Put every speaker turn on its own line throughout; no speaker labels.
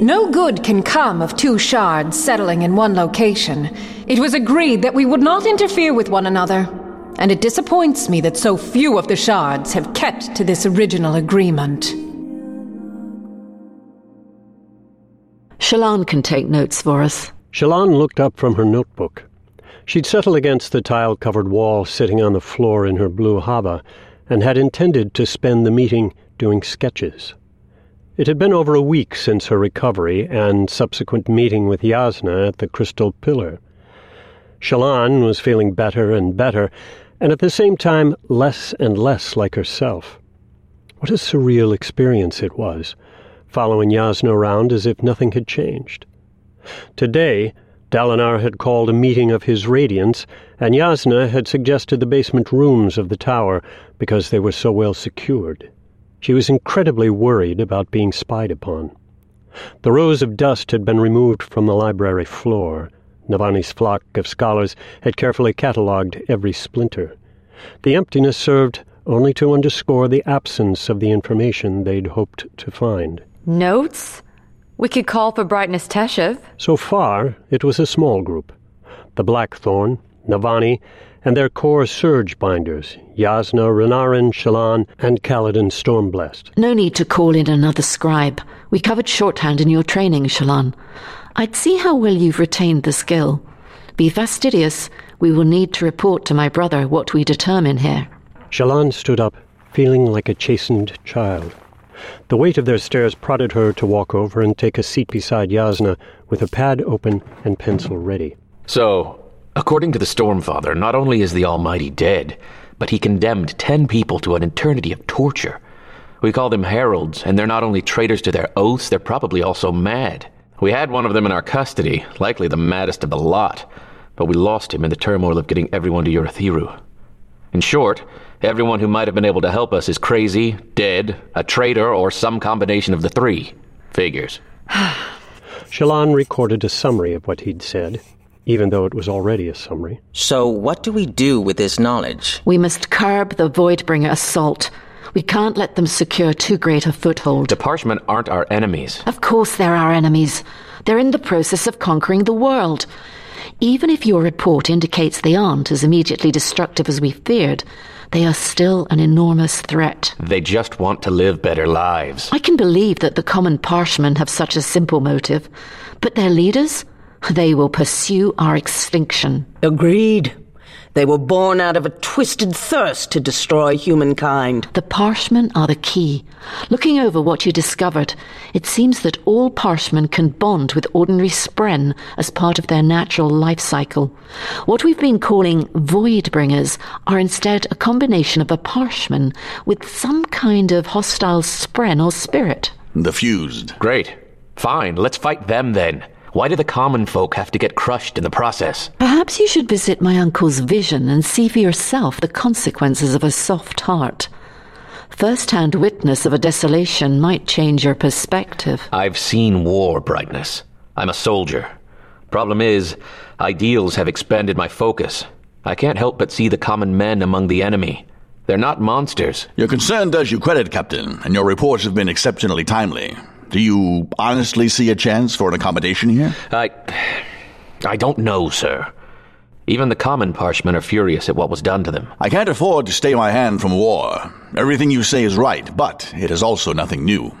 No good can come of two shards settling in one location. It was agreed that we would not interfere with one another, and it disappoints me that so few of the shards have kept to this original agreement.
Shallan can take notes for us.
Shallan looked up from her notebook. She'd settled against the tile covered wall sitting on the floor in her blue havah and had intended to spend the meeting doing sketches. It had been over a week since her recovery and subsequent meeting with Jasnah at the Crystal Pillar. Shallan was feeling better and better, and at the same time less and less like herself. What a surreal experience it was, following Jasnah around as if nothing had changed. Today, Dalinar had called a meeting of his Radiants, and Jasnah had suggested the basement rooms of the tower because they were so well secured. She was incredibly worried about being spied upon. The rows of dust had been removed from the library floor. Navani's flock of scholars had carefully catalogued every splinter. The emptiness served only to underscore the absence of the information they'd hoped to find.
Notes? We could call for Brightness Teshav.
So far, it was a small group. The Blackthorn, Navani, and their core surge binders, Jasnah, Renarin, Shallan, and Kaladin Stormblessed.
No need to call in another scribe. We covered shorthand in your training, Shallan. I'd see how well you've retained the skill. Be fastidious. We will need to report to my brother what we determine here.
Shallan stood up, feeling like a chastened child. The weight of their stares prodded her to walk over and take a seat beside Jasnah with a pad open and pencil ready.
So, according to the Stormfather, not only is the Almighty dead, but he condemned ten people to an eternity of torture. We call them heralds, and they're not only traitors to their oaths, they're probably also mad. We had one of them in our custody, likely the maddest of the lot, but we lost him in the turmoil of getting everyone to Urithiru. In short, everyone who might have been able to help us is crazy, dead, a traitor, or some combination of the three. Figures.
Shallan recorded a summary of what he'd said, even though it was already a summary.
So, what do we do with this knowledge?
We must curb the Voidbringer assault. We can't let them secure too great a foothold.
The Parshmen aren't our enemies.
Of course they're our enemies. They're in the process of conquering the world. Even if your report indicates they aren't as immediately destructive as we feared, they are still an enormous threat.
They just want to live better lives.
I can believe that the common parshmen have such a simple motive, but their leaders? They will pursue our extinction.
Agreed. They were born out of a twisted thirst to destroy humankind.
The Parshmen are the key. Looking over what you discovered, it seems that all Parshmen can bond with ordinary Spren as part of their natural life cycle. What we've been calling Voidbringers are instead a combination of a Parshman with some kind of hostile Spren or spirit.
The fused.
Great. Fine, let's fight them then. Why do the common folk have to get crushed in the process?
Perhaps you should visit my uncle's vision and see for yourself the consequences of a soft heart. First hand witness of a desolation might change your perspective.
I've seen war, Brightness. I'm a soldier. Problem is, ideals have expanded my focus. I can't help but see the common men among the enemy. They're not monsters.
Your concern does you credit, Captain, and your reports have been exceptionally timely. Do you honestly see a chance for an accommodation here?
I. I don't know, sir. Even the common Parshmen are furious at what was done to them.
I can't afford to stay my hand from war. Everything you say is right, but it is also nothing new.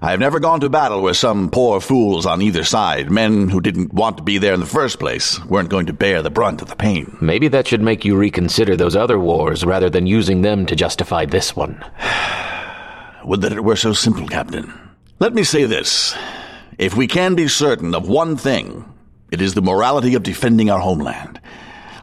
I have never gone to battle where some poor fools on either side, men who didn't want to be there in the first place, weren't going to bear the brunt of the pain.
Maybe that should make you reconsider those other wars rather than using them to justify this one.
Would that it were so simple, Captain. Let me say this. If we can be certain of one thing, it is the morality of defending our homeland.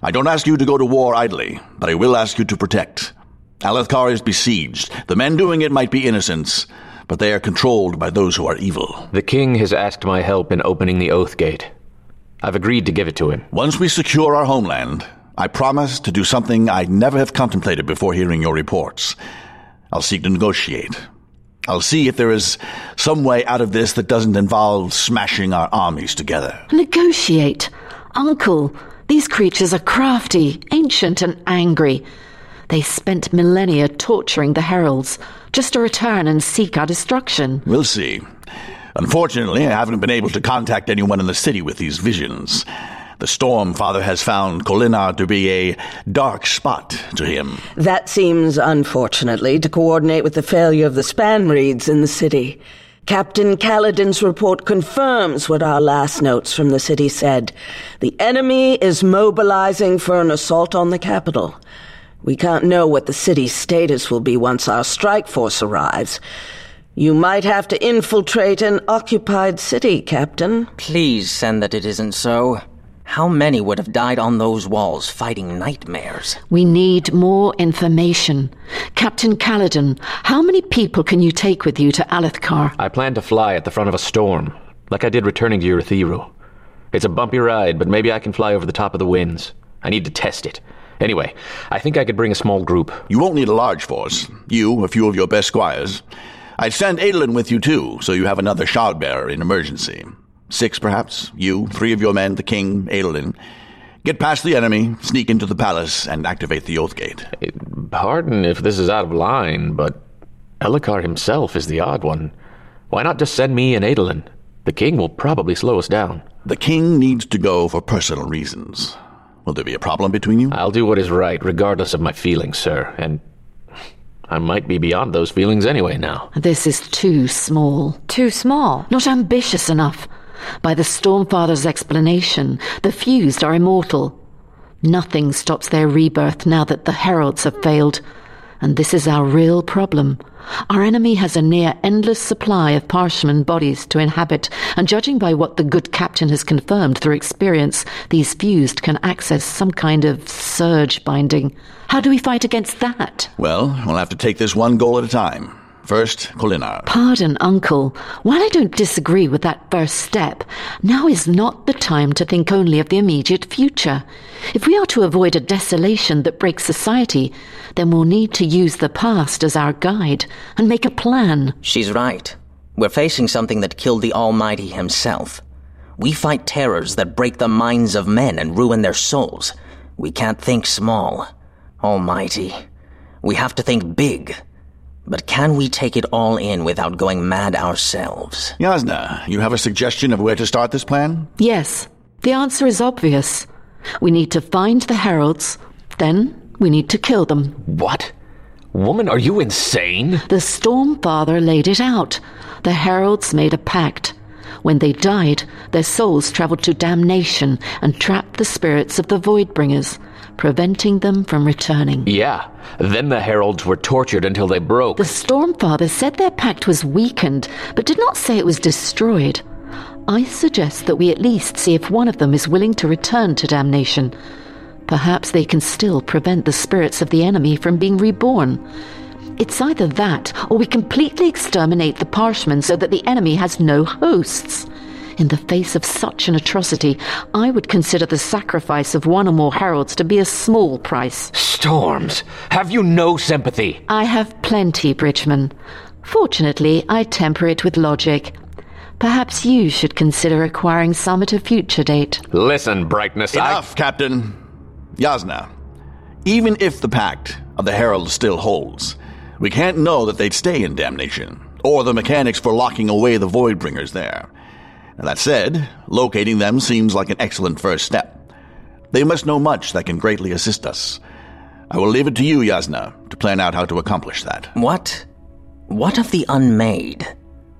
I don't ask you to go to war idly, but I will ask you to protect. Alethkar is besieged. The men doing it might be innocents, but they are controlled by those who are evil.
The king has asked my help in opening the Oathgate. I've agreed to give it to him.
Once we secure our homeland, I promise to do something I'd never have contemplated before hearing your reports. I'll seek to negotiate. I'll see if there is some way out of this that doesn't involve smashing our armies together.
Negotiate. Uncle, these creatures are crafty, ancient, and angry. They spent millennia torturing the heralds, just to return and seek our destruction.
We'll see. Unfortunately, I haven't been able to contact anyone in the city with these visions. The Stormfather has found Kholinar to be a dark spot to him.
That seems, unfortunately, to coordinate with the failure of the span Spanreeds in the city. Captain Kaladin's report confirms what our last notes from the city said. The enemy is mobilizing for an assault on the capital. We can't know what the city's status will be once our strike force arrives. You might have to infiltrate an occupied city, Captain.
Please send that it isn't so. How many would have died on those walls fighting nightmares?
We need more information. Captain Kaladin, how many people can you take with you to Alethkar?
I plan to fly at the front of a storm, like I did returning to Urithiru. It's a bumpy ride, but maybe I can fly over the top of the winds. I need to test it. Anyway, I think I could bring a small group.
You won't need a large force. You, a few of your best squires. I'd send Adolin with you too, so you have another Shardbearer in emergency. Six, perhaps. You, three of your men, the king, Adolin. Get past the enemy, sneak into the palace, and activate the Oathgate. Eh,
pardon if this is out of line, but Elhokar himself is the odd one. Why not just send me and Adolin? The king will probably slow us down.
The king needs to go for personal reasons. Will there be a problem between you?
I'll do what is right, regardless of my feelings, sir, and I might be beyond those feelings anyway now.
This is too small.
Too small.
Not ambitious enough. By the Stormfather's explanation, the fused are immortal. Nothing stops their rebirth now that the heralds have failed. And this is our real problem. Our enemy has a near endless supply of Parshmen bodies to inhabit, and judging by what the good captain has confirmed through experience, these fused can access some kind of Surgebinding. How do we fight against that?
Well, we'll have to take this one goal at a time. First, Kholinar.
Pardon, Uncle. While I don't disagree with that first step, now is not the time to think only of the immediate future. If we are to avoid a desolation that breaks society, then we'll need to use the past as our guide and make a plan.
She's right. We're facing something that killed the Almighty himself. We fight terrors that break the minds of men and ruin their souls. We can't think small. Almighty. We have to think big. But can we take it all in without going mad ourselves?
Jasnah, you have a suggestion of where to start this plan?
Yes, the answer is obvious. We need to find the heralds, then we need to kill them.
What? Woman, are you insane?
The Stormfather laid it out. The heralds made a pact. When they died, their souls traveled to damnation and trapped the spirits of the Voidbringers, preventing them from returning.
Yeah. Then the heralds were tortured until they broke.
The Stormfather said their pact was weakened, but did not say it was destroyed. I suggest that we at least see if one of them is willing to return to damnation. Perhaps they can still prevent the spirits of the enemy from being reborn. It's either that, or we completely exterminate the Parshmen so that the enemy has no hosts. In the face of such an atrocity, I would consider the sacrifice of one or more heralds to be a small price.
Storms, have you no sympathy?
I have plenty, Bridgeman. Fortunately, I temper it with logic. Perhaps you should consider acquiring some at a future date.
Listen, Brightness,
Enough, Captain. Jasnah, even if the pact of the Heralds still holds, we can't know that they'd stay in damnation, or the mechanics for locking away the Voidbringers there. That said, locating them seems like an excellent first step. They must know much that can greatly assist us. I will leave it to you, Jasnah, to plan out how to accomplish that.
What? What of the unmade?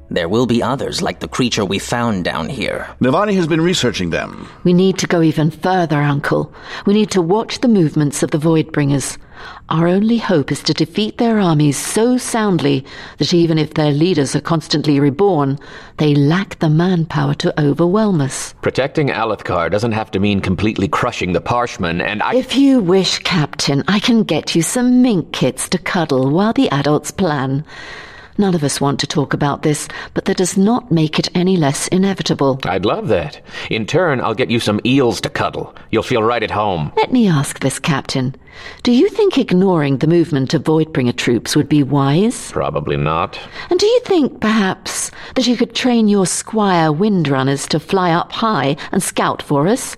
There will be others like the creature we found down here.
Navani has been researching them.
We need to go even further, Uncle. We need to watch the movements of the Voidbringers. Our only hope is to defeat their armies so soundly that even if their leaders are constantly reborn, they lack the manpower to overwhelm us.
Protecting Alethkar doesn't have to mean completely crushing the Parshmen, and I.
If you wish, Captain, I can get you some mink kits to cuddle while the adults plan. None of us want to talk about this, but that does not make it any less inevitable.
I'd love that. In turn, I'll get you some eels to cuddle. You'll feel right at home.
Let me ask this, Captain. Do you think ignoring the movement of Voidbringer troops would be wise?
Probably not.
And do you think, perhaps, that you could train your squire windrunners to fly up high and scout for us?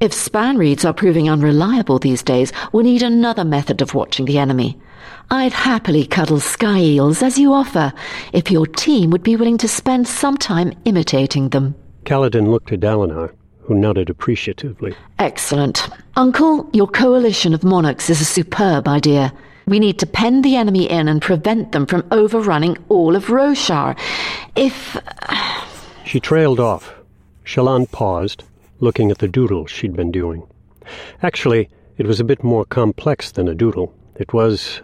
If Spanreeds are proving unreliable these days, we need another method of watching the enemy. I'd happily cuddle sky eels as you offer, if your team would be willing to spend some time imitating them.
Kaladin looked at Dalinar, who nodded appreciatively.
Excellent. Uncle, your coalition of monarchs is a superb idea. We need to pen the enemy in and prevent them from overrunning all of Roshar. If.
She trailed off. Shallan paused, looking at the doodle she'd been doing. Actually, it was a bit more complex than a doodle. It was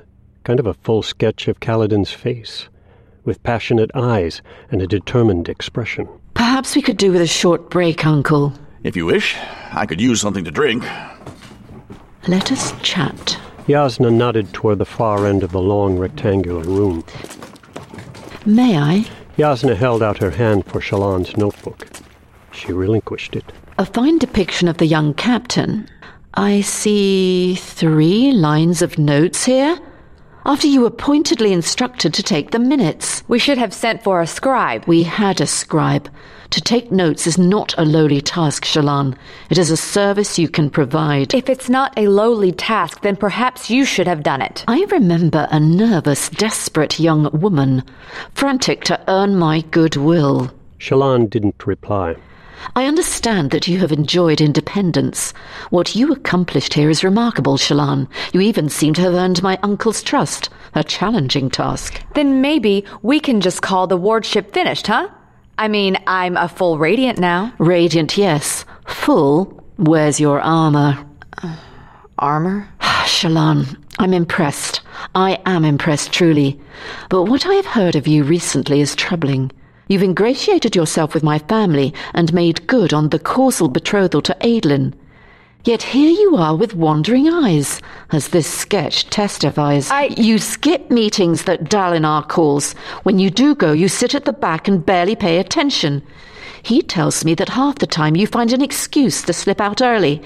kind of a full sketch of Kaladin's face, with passionate eyes and a determined expression.
Perhaps we could do with a short break, Uncle.
If you wish, I could use something to drink.
Let us chat.
Jasnah nodded toward the far end of the long rectangular room.
May I?
Jasnah held out her hand for Shallan's notebook. She relinquished it.
A fine depiction of the young captain. I see three lines of notes here. After you were pointedly instructed to take the minutes.
We should have sent for a scribe.
We had a scribe. To take notes is not a lowly task, Shallan. It is a service you can provide.
If it's not a lowly task, then perhaps you should have done it.
I remember a nervous, desperate young woman, frantic to earn my goodwill.
Shallan didn't reply.
I understand that you have enjoyed independence. What you accomplished here is remarkable, Shallan. You even seem to have earned my uncle's trust. A challenging task.
Then maybe we can just call the wardship finished, huh? I mean, I'm a full radiant now.
Radiant, yes. Full. Where's your armor?
Uh, armor?
Shallan, I'm impressed. I am impressed, truly. But what I have heard of you recently is troubling. You've ingratiated yourself with my family and made good on the causal betrothal to Adolin. Yet here you are with wandering eyes, as this sketch testifies.
I...
You skip meetings that Dalinar calls. When you do go, you sit at the back and barely pay attention. He tells me that half the time you find an excuse to slip out early.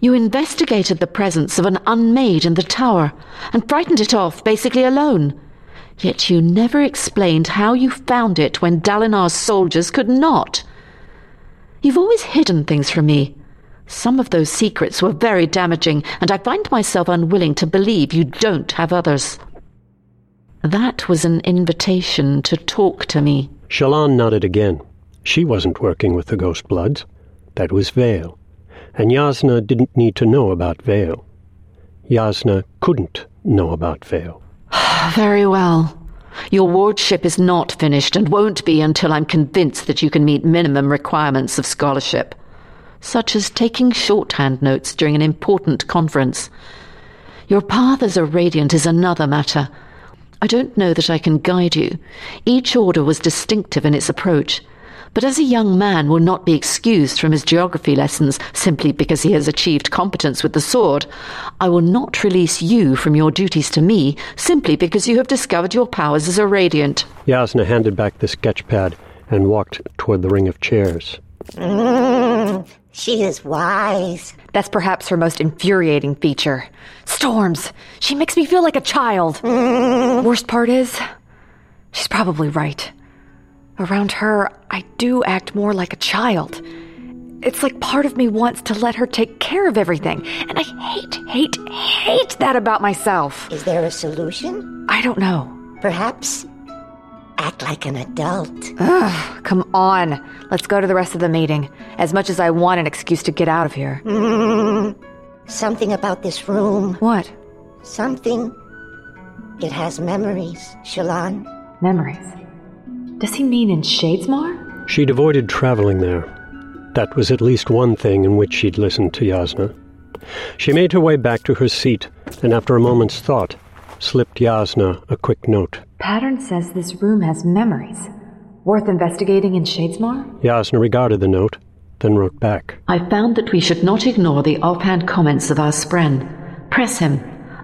You investigated the presence of an unmade in the tower and frightened it off basically alone. Yet you never explained how you found it when Dalinar's soldiers could not. You've always hidden things from me. Some of those secrets were very damaging, and I find myself unwilling to believe you don't have others. That was an invitation to talk to me.
Shallan nodded again. She wasn't working with the Ghostbloods. That was Veil. And Jasnah didn't need to know about Veil. Jasnah couldn't know about Veil.
Very well. Your wardship is not finished and won't be until I'm convinced that you can meet minimum requirements of scholarship, such as taking shorthand notes during an important conference. Your path as a radiant is another matter. I don't know that I can guide you. Each order was distinctive in its approach, but as a young man will not be excused from his geography lessons simply because he has achieved competence with the sword, I will not release you from your duties to me simply because you have discovered your powers as a radiant.
Jasnah handed back the sketch pad and walked toward the ring of chairs.
Mm, she is wise.
That's perhaps her most infuriating feature. Storms. She makes me feel like a child.
Mm.
Worst part is, she's probably right. Around her, I do act more like a child. It's like part of me wants to let her take care of everything, and I hate, hate, hate that about myself.
Is there a solution?
I don't know.
Perhaps act like an adult.
Ugh, come on. Let's go to the rest of the meeting. As much as I want an excuse to get out of here.
Mm, something about this room.
What?
Something. It has memories, Shallan.
Memories? Does he mean in Shadesmar?
She'd avoided traveling there. That was at least one thing in which she'd listened to Jasnah. She made her way back to her seat, and after a moment's thought, slipped Jasnah a quick note.
Pattern says this room has memories. Worth investigating in Shadesmar?
Jasnah regarded the note, then wrote back.
I found that we should not ignore the offhand comments of our spren. Press him.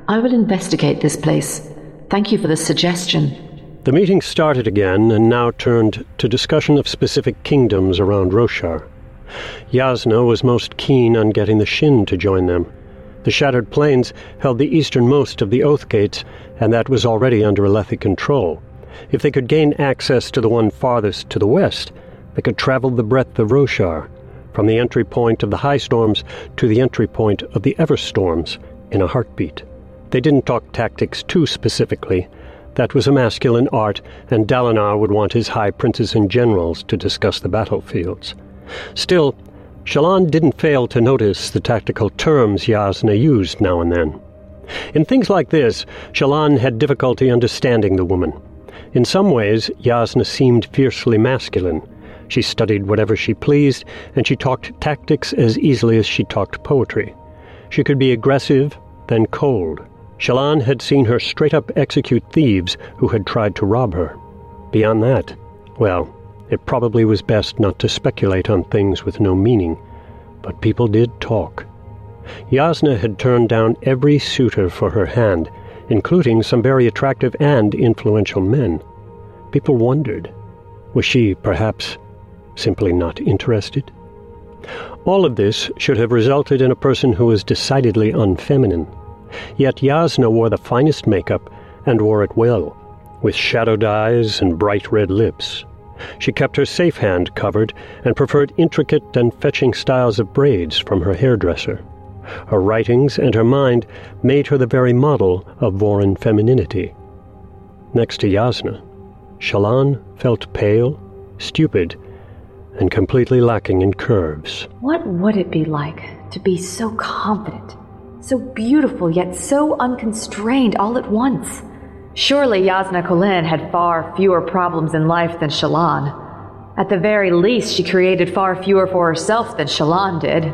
I will investigate this place. Thank you for the suggestion.
The meeting started again and now turned to discussion of specific kingdoms around Roshar. Jasnah was most keen on getting the Shin to join them. The Shattered Plains held the easternmost of the Oathgates, and that was already under Alethi control. If they could gain access to the one farthest to the west, they could travel the breadth of Roshar, from the entry point of the High Storms to the entry point of the Everstorms, in a heartbeat. They didn't talk tactics too specifically. That was a masculine art, and Dalinar would want his high princes and generals to discuss the battlefields. Still, Shallan didn't fail to notice the tactical terms Jasnah used now and then. In things like this, Shallan had difficulty understanding the woman. In some ways, Jasnah seemed fiercely masculine. She studied whatever she pleased, and she talked tactics as easily as she talked poetry. She could be aggressive, then cold. Shallan had seen her straight up execute thieves who had tried to rob her. Beyond that, well, it probably was best not to speculate on things with no meaning, but people did talk. Jasnah had turned down every suitor for her hand, including some very attractive and influential men. People wondered, was she, perhaps, simply not interested? All of this should have resulted in a person who was decidedly unfeminine. Yet Jasnah wore the finest makeup and wore it well, with shadowed eyes and bright red lips. She kept her safe hand covered and preferred intricate and fetching styles of braids from her hairdresser. Her writings and her mind made her the very model of Vorin femininity. Next to Jasnah, Shallan felt pale, stupid, and completely lacking in curves.
What would it be like to be so confident, so beautiful yet so unconstrained all at once? Surely Jasnah Kholin had far fewer problems in life than Shallan. At the very least, she created far fewer for herself than Shallan did.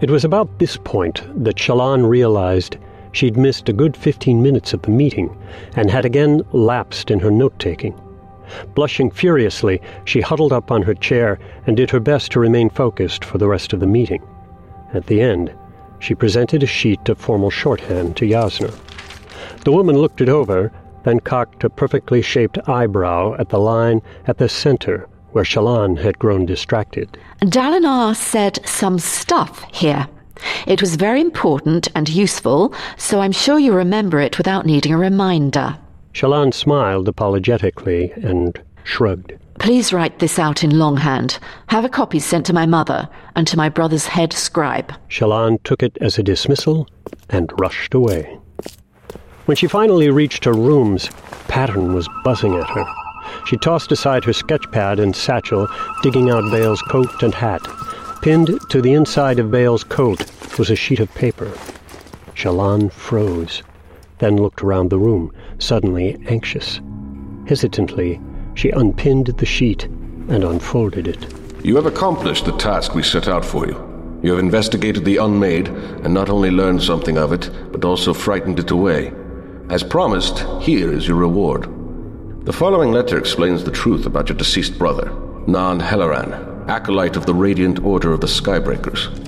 It was about this point that Shallan realized she'd missed a good fifteen minutes of the meeting and had again lapsed in her note taking. Blushing furiously, she huddled up on her chair and did her best to remain focused for the rest of the meeting. At the end, she presented a sheet of formal shorthand to Jasnah. The woman looked it over then cocked a perfectly shaped eyebrow at the line at the center where Shallan had grown distracted.
Dalinar said some stuff here. It was very important and useful, so I'm sure you remember it without needing a reminder.
Shallan smiled apologetically and shrugged.
Please write this out in longhand. Have a copy sent to my mother and to my brother's head scribe.
Shallan took it as a dismissal and rushed away. When she finally reached her rooms, Pattern was buzzing at her. She tossed aside her sketchpad and satchel, digging out Veil's coat and hat. Pinned to the inside of Veil's coat was a sheet of paper. Shallan froze, then looked around the room, suddenly anxious. Hesitantly, she unpinned the sheet and unfolded it.
You have accomplished the task we set out for you. You have investigated the unmade, and not only learned something of it, but also frightened it away. As promised, here is your reward. The following letter explains the truth about your deceased brother, Nan Helaran, acolyte of the Radiant Order of the Skybreakers.